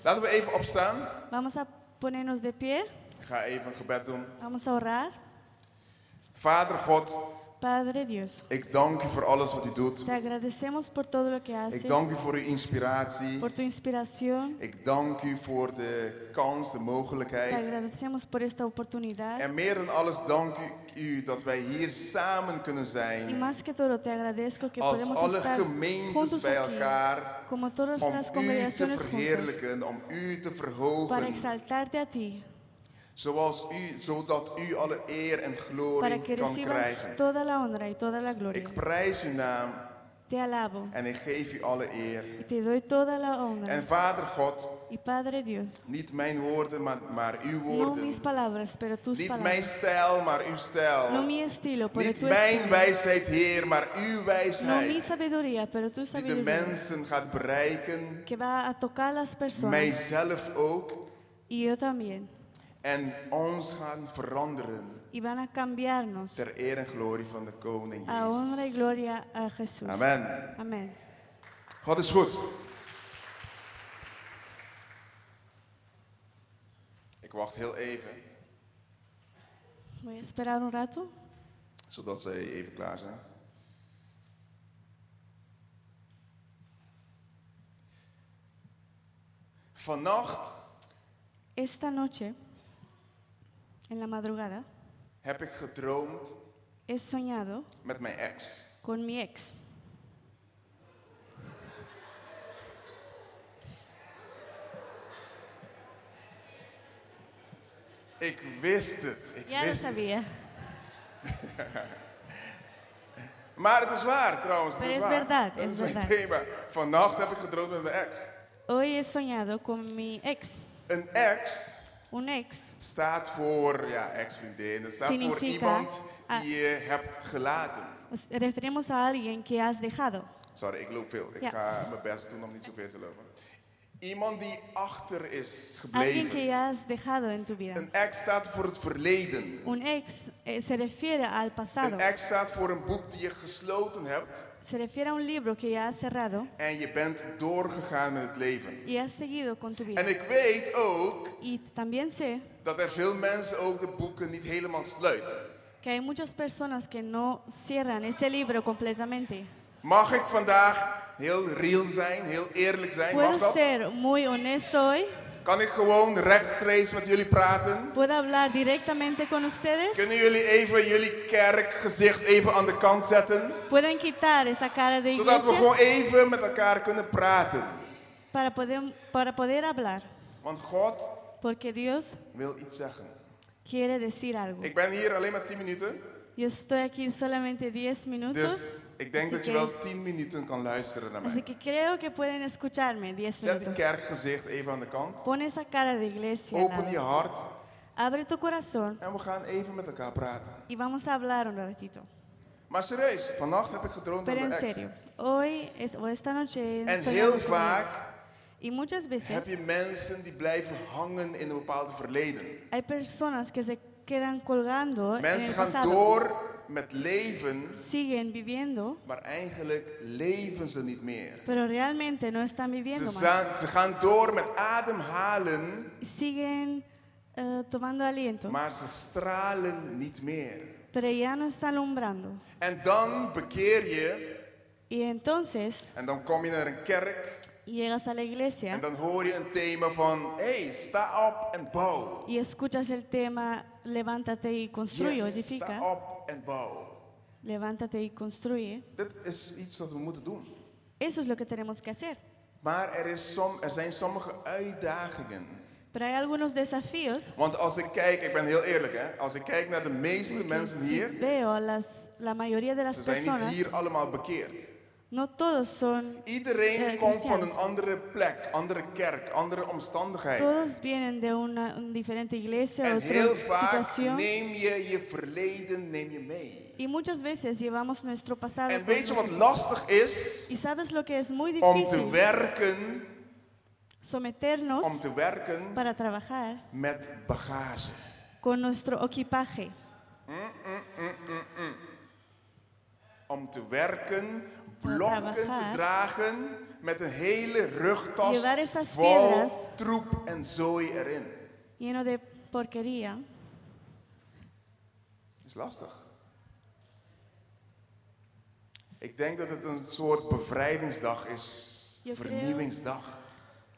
Laten we even opstaan. Vamos a ponernos de pie, Ik ga even een gebed doen. vamos a orar. Vader God, Padre Dios, ik dank u voor alles wat u doet. te agradecemos por todo lo que haces, Ik dank u voor uw inspiratie. por tu inspiración, Ik dank u voor de kans, de te mogelijkheid. agradecemos por esta oportunidad. En meer dan alles dank u, u dat wij hier samen kunnen Y zijn. más que todo te agradezco que Als podemos alle estar gemeentes bij aquí, elkaar. como todas Om las u te juntos, verheerlijken, om u te para verhogen. exaltarte a ti, Zoals u, zodat u alle eer en para glorie que kan recibas krijgen. toda la honra y toda la gloria. Ik prijs uw naam Te alabo en ik geef u alle eer. y te doy toda la honra. En Vader God, Y Padre Dios, niet mijn woorden, maar, maar uw no mis woorden. palabras, pero tus Niet mijn palabras. stijl, maar uw No stijl. mi estilo, pero Niet tu mijn estilo. wijsheid, Heer, maar uw No mi wijsheid. sabiduría, pero tu Die de sabiduría. mensen gaat bereiken. Que va a tocar las personas. Mijzelf ook. Y yo también. En ons gaan veranderen. Y van a cambiarnos Ter eer en glorie van de Koning a honra y Jezus. gloria a Jesús. Amen. Amén. God is goed. Ik wacht heel even, Voy a esperar un rato zodat zij even klaar zijn. Vannacht Esta noche, en la madrugada, heb ik gedroomd he soñado met mijn ex. con mi ex. Ik wist het. Ik lo wist het. sabía. Maar het is waar trouwens. Het is waar. verdad, Dat is mijn verdad. thema. Vannacht heb ik gedroomd met mijn ex. Hoy he soñado con mi ex. Een ex Un ex staat voor, ja, ex-vriendin. Staat voor iemand ah. die je hebt gelaten. Nos referimos a alguien que has dejado. Sorry, ik loop veel. Ik Ja. ga mijn best doen om niet zoveel te lopen. Iemand die achter is Alguien que gebleven. ya has dejado en tu vida. Een ex staat voor het verleden. Un ex eh, se refiere al pasado. Een ex staat voor een boek die je gesloten hebt. Se refiere a un libro que ya has cerrado En je bent doorgegaan met het leven. y has seguido con tu vida. En ik weet ook Y también sé dat er veel mensen ook de boeken niet helemaal sluiten. que hay muchas personas que no cierran ese libro completamente. Mag ik vandaag heel real zijn, heel eerlijk zijn? Mag Puedo dat? ser muy honesto hoy. Kan ik gewoon rechtstreeks met jullie praten? Puedo hablar directamente con ustedes. Kunnen jullie even jullie kerkgezicht even aan de kant zetten? Pueden quitar esa cara de Zodat we iglesia gewoon even met elkaar kunnen praten. para poder, para poder hablar. Want God Porque Dios wil iets zeggen. quiere decir algo. Ik ben hier alleen maar 10 minuten. Yo estoy aquí solamente 10 minutos. Dus ik denk Así dat je wel 10 minuten kan luisteren naar Así mij. que creo que pueden escucharme 10 Zet die minutos. kerkgezicht even aan de kant. Pon esa cara de iglesia. al Open lado. je hart. Abre tu corazón En we gaan even met elkaar praten. y vamos a hablar un ratito. Maar serieus, vannacht heb ik gedroomd Pero en ex. serio, hoy es- o esta noche he En heel con vaak y muchas veces heb je mensen die blijven hangen in een bepaald verleden. hay personas que se quedan colgando en Mensen el gaan pasado, door met leven, siguen viviendo, maar eigenlijk leven ze niet meer. pero realmente no están Ze, viviendo más. zijn- ze gaan door met ademhalen, Siguen eh, tomando aliento, maar ze stralen niet meer. pero ya no están alumbrando. En dan bekeer je Y entonces en dan kom je naar een kerk llegas a la iglesia en dan hoor je een thema van, hey, sta op en bouw. y escuchas el tema levántate y construye Yes, edifica. sta op en bouw. Levántate y construye. Dit is iets dat we moeten doen. Eso es lo que tenemos que hacer. Maar er, is som, er zijn sommige uitdagingen. Pero hay algunos desafíos. Want als ik kijk, ik ben heel eerlijk hè, als ik kijk naar de meeste mensen hier, Veo las, la mayoría de las ze zijn niet personas, hier allemaal bekeerd. No todos son, Iedereen Eh, komt van een andere plek, andere kerk, andere omstandigheid. todos vienen de una, una diferente iglesia, En otra heel vaak situación. neem je je verleden neem je mee. Y muchas veces llevamos nuestro pasado. En con weet je wat nosotros. lastig is? Y sabes lo que es muy Om te difícil werken, someternos om te werken para trabajar met bagage. con nuestro equipaje. Om te werken, blokken te dragen met een hele rugtas vol troep en zooi erin. lleno de porquería. Is lastig. Ik denk dat het een soort bevrijdingsdag is, Yo vernieuwingsdag.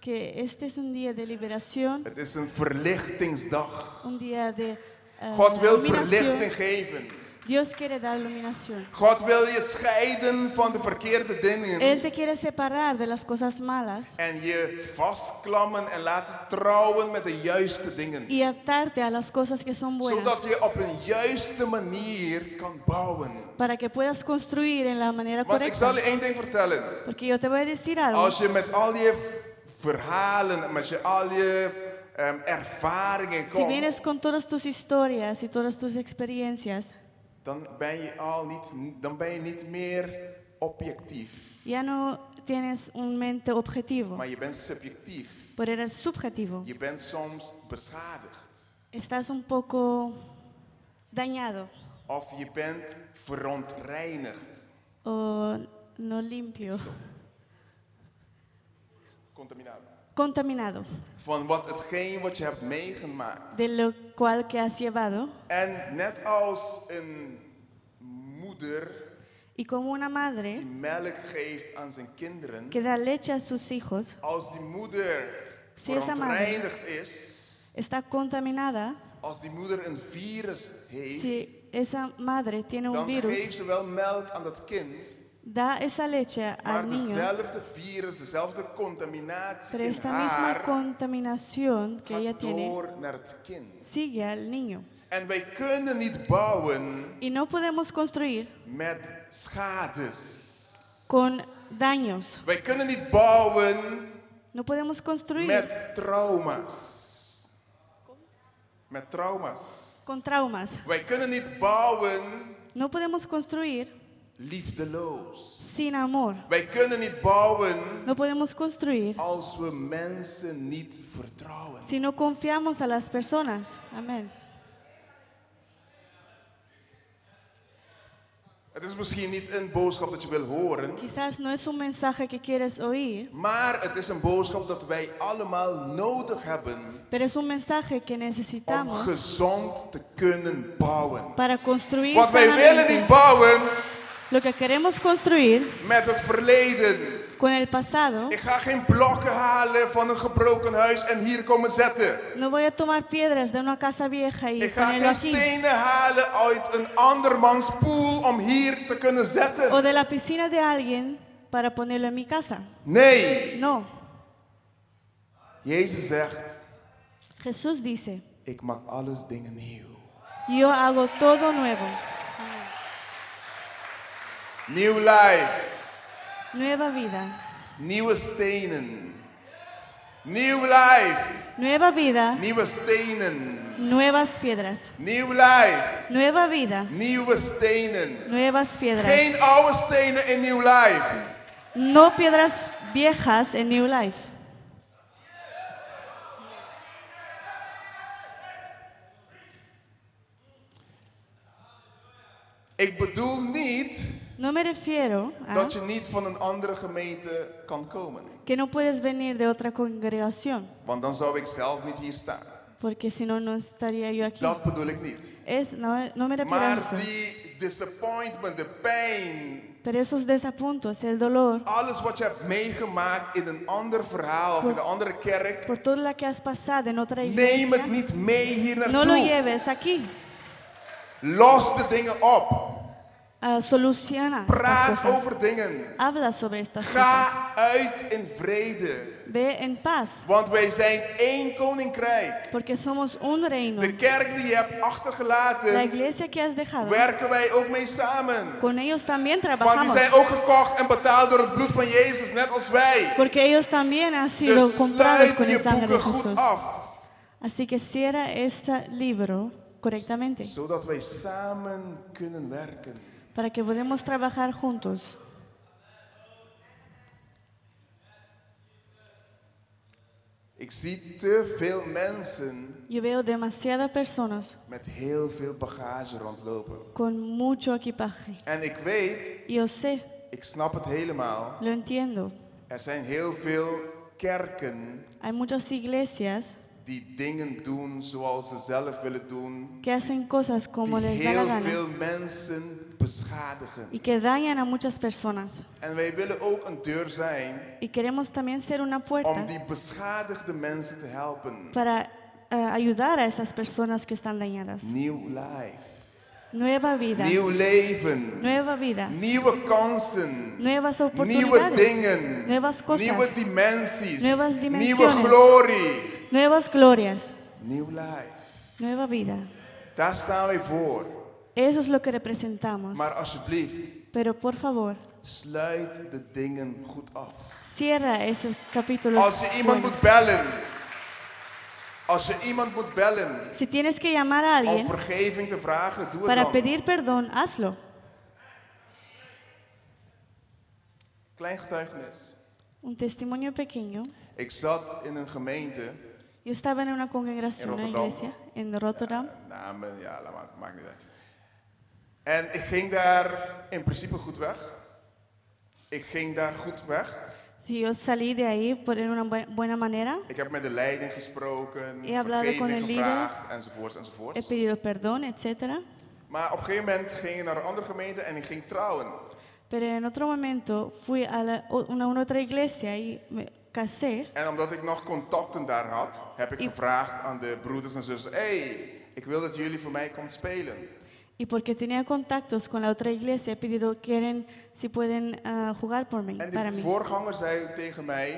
Que este es un día de liberación, Het is een verlichtingsdag. un día de eh, God wil verlichting geven. Dios quiere dar iluminación. God wil je scheiden van de verkeerde dingen. Él te quiere separar de las cosas malas En je vastklammen en laten trouwen met de juiste dingen. y atarte a las cosas que son buenas Zodat je op een juiste manier kan bouwen. para que puedas construir en la manera Want ik correcta. zal je één ding vertellen. Porque yo te voy a decir algo. Als je met al je verhalen, met je, al je ervaringen Si vienes con todas tus historias y todas tus experiencias, dan ben je al niet, dan ben je niet meer objectief. ya no tienes un mente objetivo, Maar je bent subjectief. pero eres subjetivo. Je bent soms beschadigd. Estás un poco dañado Of je bent verontreinigd. o no limpio, Contaminado. Contaminado, Van wat hetgeen wat je hebt meegemaakt. de lo cual que has llevado. En net als een moeder Y como una die madre melk geeft aan zijn kinderen, que da leche a sus hijos, als die moeder Si verontreinigd is, está contaminada, als die moeder een virus heeft, si esa madre tiene un dan virus, geeft ze wel melk aan dat kind, da esa leche maar al niño, dezelfde virus, dezelfde contaminatie pero in esta misma haar contaminación que ella gaat tiene door naar het kind. sigue al niño. En wij kunnen niet bouwen Y no podemos construir met schades. con daños, Wij kunnen niet bouwen no podemos construir met trauma's. Met trauma's. con traumas, Wij kunnen niet bouwen no podemos construir liefdeloos. sin amor, Wij kunnen niet bouwen no podemos construir als we mensen niet vertrouwen. si no confiamos a las personas. Amén. Het is misschien niet een boodschap dat je wil horen, Quizás no es un mensaje que quieres oír, maar het is een boodschap dat wij allemaal nodig hebben pero es un mensaje que om necesitamos gezond te kunnen bouwen. para construir Want wij willen niet bouwen lo que queremos construir met het verleden. con el pasado. Ik ga geen blokken halen van een gebroken huis en hier komen zetten. No voy a tomar piedras de una casa vieja y Ik ga geen aquí. stenen halen uit een andermans poel om hier te kunnen zetten. O de la piscina de alguien para ponerlo en mi casa. Nee, No. Jezus zegt, Jesús dice, ik maak alles dingen nieuw. yo hago todo nuevo. Nieuw life, Nueva vida. nieuwe stenen. Nieuw life, Nueva vida. nieuwe stenen. Nuevas piedras. Nieuw life, Nueva vida. nieuwe stenen. Nuevas piedras. Geen oude stenen in nieuw life. No piedras viejas en New Life. Ik bedoel niet No me refiero a dat je niet van een andere gemeente kan komen. que no puedes venir de otra congregación, Want dan zou ik zelf niet hier staan. porque si no, no estaría yo aquí. Dat bedoel ik niet. Es, no, no me refiero a Maar eso. die disappointment, de pijn, Pero esos desapuntos, el dolor, alles wat je hebt meegemaakt in een ander verhaal of in een andere kerk, por todo lo que has pasado en otra neem iglesia, het niet mee hier no lo naartoe. lleves aquí. Los de dingen op. Ah, soluciona. Praat cosas. over dingen. Habla sobre estas cosas. Ga uit in vrede. Ve en paz, Want wij zijn één koninkrijk. porque somos un reino. De kerk die je hebt La achtergelaten, iglesia que has dejado, werken wij ook mee samen. con ellos también Want die trabajamos. zijn ook gekocht en betaald door het bloed van Jezus, net als wij. Porque ellos también han sido Dus comprados con je el sangre de boeken goed Jesús. af. Así que cierra este libro correctamente Zodat wij samen kunnen werken. Para que podamos trabajar juntos. Ik zie te veel mensen Yo veo demasiadas personas met heel veel bagage rondlopen. con mucho equipaje. En ik weet, Y Yo sé, ik snap het helemaal. lo entiendo. Er zijn heel veel kerken Hay muchas iglesias die dingen doen zoals ze zelf willen doen. que hacen cosas como Die les da la heel gana veel mensen beschadigen. y que dañan a muchas personas. En wij willen ook een deur zijn Y queremos también ser una puerta om die beschadigde mensen te helpen. para eh, ayudar a esas personas que están dañadas. Nieuw life. Nueva vida, Nieuw leven. nueva vida, Nieuwe kansen. nuevas Nieuwe dingen. nuevas cosas, Nieuwe dimensies. Nuevas Nieuwe dimensiones. glorie. nuevas glorias, Nieuw life. nueva vida. Daar staan wij voor. Eso es lo que representamos. Maar alsjeblieft, Pero por favor, sluit de dingen goed af. cierra esos capítulos. Als je iemand moet bellen. Als je iemand moet bellen Si tienes que llamar a om alguien vergeving te vragen, doe het para dan. pedir perdón, hazlo. Klein getuigenis. Un testimonio pequeño. Ik zat in een gemeente. Yo estaba en una congregación, En una Rotterdam. iglesia en Rotterdam. Namen, ja, laat maar, maakt niet uit. En ik ging daar in principe goed weg. Ik ging daar goed weg. Si yo salí de ahí por en una buen- buena manera, Ik heb met de leiding gesproken, He hablado con vergeving el líder. gevraagd, enzovoorts, he enzovoorts. pedido perdón, etcétera. Maar op een gegeven moment ging ik naar een andere gemeente en ik ging trouwen. Pero en otro momento fui a la- o- una, una otra iglesia y me casé. En omdat ik nog contacten daar had, heb ik gevraagd aan de broeders en zussen: hey, ik wil dat jullie voor mij komt spelen. Y porque tenía contactos con la otra iglesia, he pedido quieren, si pueden ah, jugar por mí, En para mí. voorganger zei tegen mij: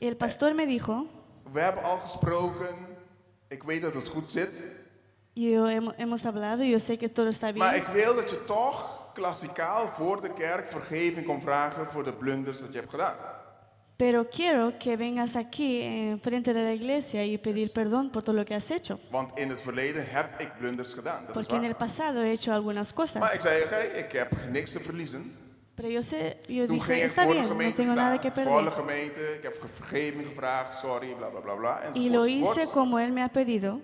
Y el pastor me dijo, We hebben al gesproken, ik weet dat het goed zit, yo hemo- hemos hablado, yo sé que todo está bien. maar ik wil dat je toch klassikaal voor de kerk vergeving komt vragen voor de blunders dat je hebt gedaan. Pero quiero que vengas aquí, en frente de la iglesia, y pedir perdón por todo lo que has hecho. Want in het verleden heb ik blunders gedaan. Dat is Porque en el pasado he hecho algunas cosas. Maar ik zei: Oké, ik heb niks te verliezen. Pero yo sé, yo Toen ging dije, ik está voor de bien, no gemeente tengo nada staan, que voor de perder. gemeente, ik heb ge- vergeving gevraagd, sorry, bla bla bla bla, Y lo hice como él me ha pedido.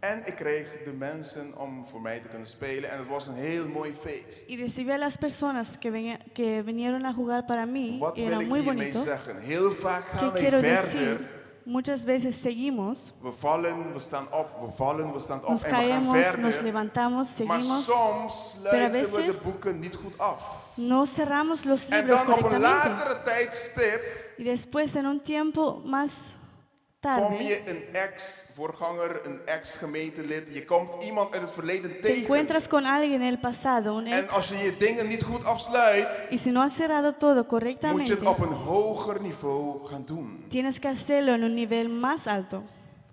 En ik kreeg de mensen om voor mij te kunnen spelen en het was een heel mooi feest. Y recibí a las personas que, venía- que vinieron a jugar para mí. Wat y wil era ik muy hiermee bonito. zeggen? Heel vaak gaan ¿Qué wij quiero verder. decir? Muchas veces seguimos, We vallen, we staan op, we vallen, we staan op nos en we gaan caemos, nos verder. levantamos, Maar seguimos. soms sluiten we de veces- boeken niet goed af. No cerramos los En libros dan op een correctamente. latere tijdstip Y después, en un tiempo más kom tarde, je een ex-voorganger, een ex-gemeentelid, je komt iemand uit het verleden te tegen. encuentras con alguien en el pasado, un En ex, als je je dingen niet goed afsluit, y si no has cerrado todo moet je correctamente, het op een hoger niveau gaan doen. tienes que hacerlo en un nivel más alto,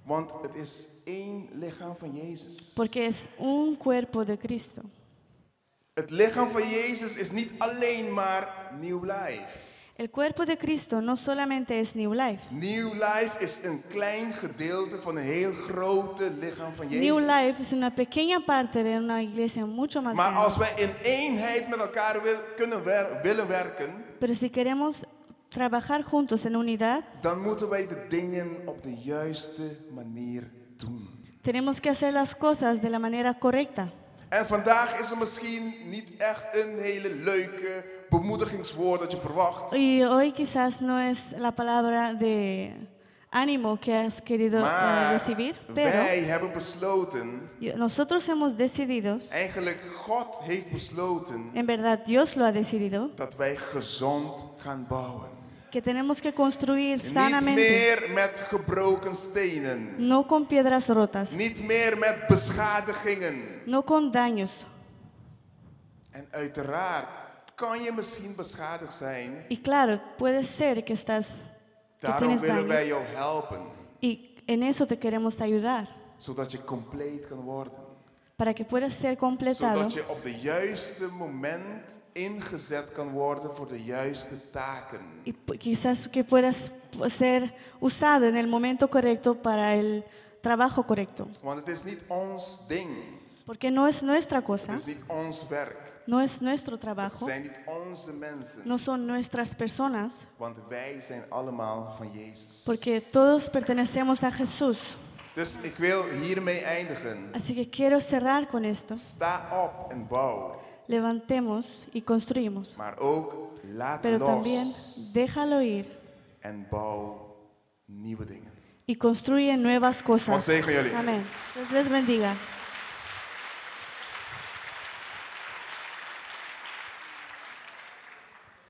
Want het is één lichaam van Jezus. porque es un cuerpo de Cristo. Het lichaam van Jezus is niet alleen maar New Life. El cuerpo de Cristo no solamente es New Life. New Life is een klein gedeelte van een heel grote lichaam van Jezus. New Life es una pequeña parte de una iglesia mucho más Maar grande. als wij in eenheid met elkaar wil, kunnen wer- willen werken, Pero si queremos trabajar juntos en unidad, dan moeten wij de dingen op de juiste manier doen. tenemos que hacer las cosas de la manera correcta. En vandaag is er misschien niet echt een hele leuke bemoedigingswoord dat je verwacht. Y hoy quizás no es la palabra de ánimo que has querido eh, Maar recibir, pero wij hebben besloten, nosotros hemos decidido, eigenlijk God heeft besloten, en verdad Dios lo ha decidido, dat wij gezond gaan bouwen. que tenemos que construir Niet sanamente, meer met gebroken stenen. no con piedras rotas, Niet meer met beschadigingen. No con daños. En uiteraard kan je misschien beschadigd zijn. Y claro, puede ser que estás, que Daarom willen daño, wij jou helpen. y en eso te queremos ayudar, Zodat je compleet kan worden. para que puedas ser completado Zodat je op de juiste moment ingezet kan worden voor de juiste taken. y quizás que puedas ser usado en el momento correcto para el trabajo correcto. Want het is niet ons ding. Porque no es nuestra cosa. No es nuestro trabajo, no son nuestras personas, porque todos pertenecemos a Jesús. Dus ik wil hiermee eindigen. Así que quiero cerrar con esto. Sta op en bouw. Levantemos y construimos, Maar ook laat pero también los déjalo ir en bouw nieuwe dingen. y construye nuevas cosas. Amén. Dios les bendiga.